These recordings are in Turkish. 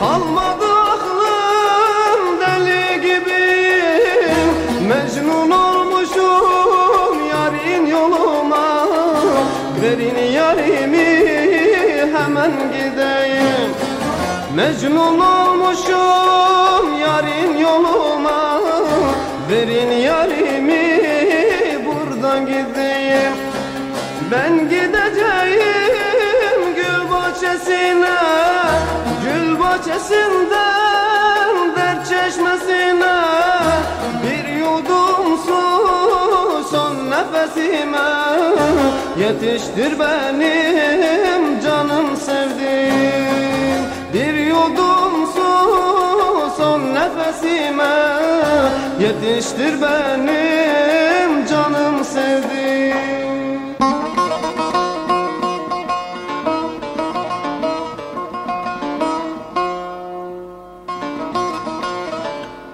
Kalmadı aklım deli gibi. Mecnun olmuşum yarın yoluma. Verin yarimi hemen gideyim. Mecnun olmuşum yarın yoluma. Verin yarimi buradan gideyim. Ben gideceğim gül bahçesine. Gül bahçesinden dert çeşmesine Bir yudum su son nefesime. Yetiştir benim canım sevdiğim Bir yudum su son nefesime. Yetiştir benim canım sevdiğim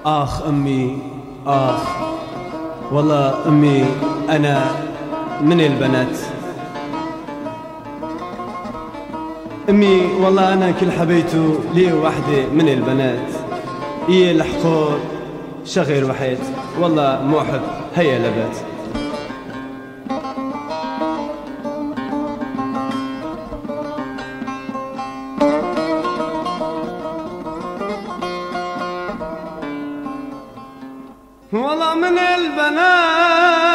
آخ أمي آخ. والله أمي أنا من البنات. أمي والله أنا كل حبيته لي وحدة من البنات. هي الحقور شغير وحيد. والله محب هيا لبات والله من البنات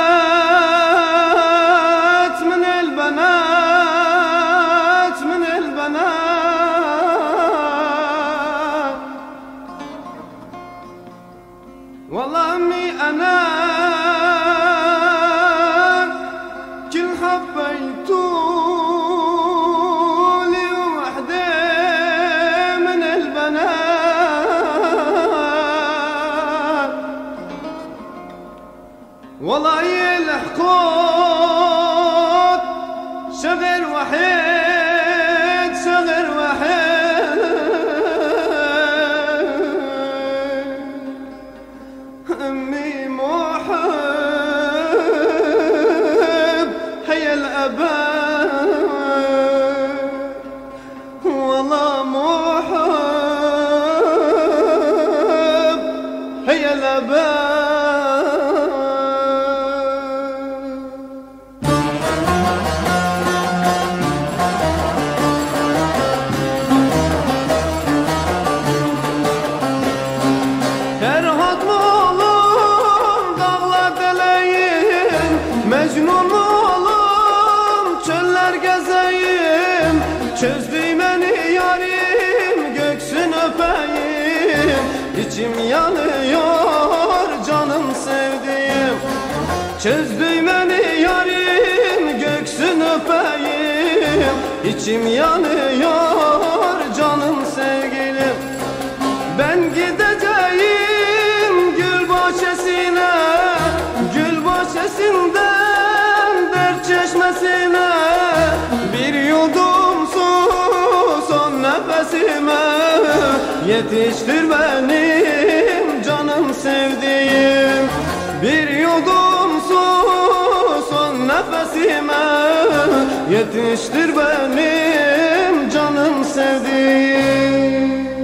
والله الحقود شغل وحيد Mecnun mu oğlum çöller gezeyim. Çözdü beni yarim göksün öpeyim. İçim yanıyor canım sevdiğim. Çözdü beni yarim göksün öpeyim. İçim yanıyor canım sevgilim Yetiştir benim canım sevdiğim. Bir yudum su son nefesime. Yetiştir benim canım sevdiğim